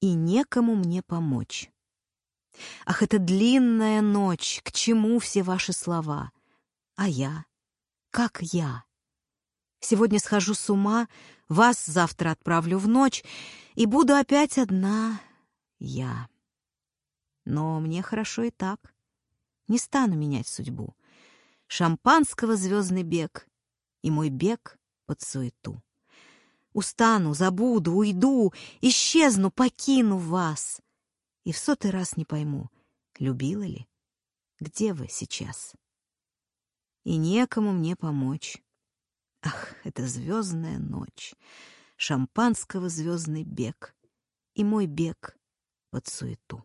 и некому мне помочь. Ах, это длинная ночь, к чему все ваши слова? А я? Как я? Сегодня схожу с ума, вас завтра отправлю в ночь, и буду опять одна я. Но мне хорошо и так. Не стану менять судьбу. Шампанского звездный бег и мой бег под суету. Устану, забуду, уйду, исчезну, покину вас. И в сотый раз не пойму, любила ли, где вы сейчас. И некому мне помочь. Ах, это звездная ночь, шампанского звездный бег и мой бег под суету.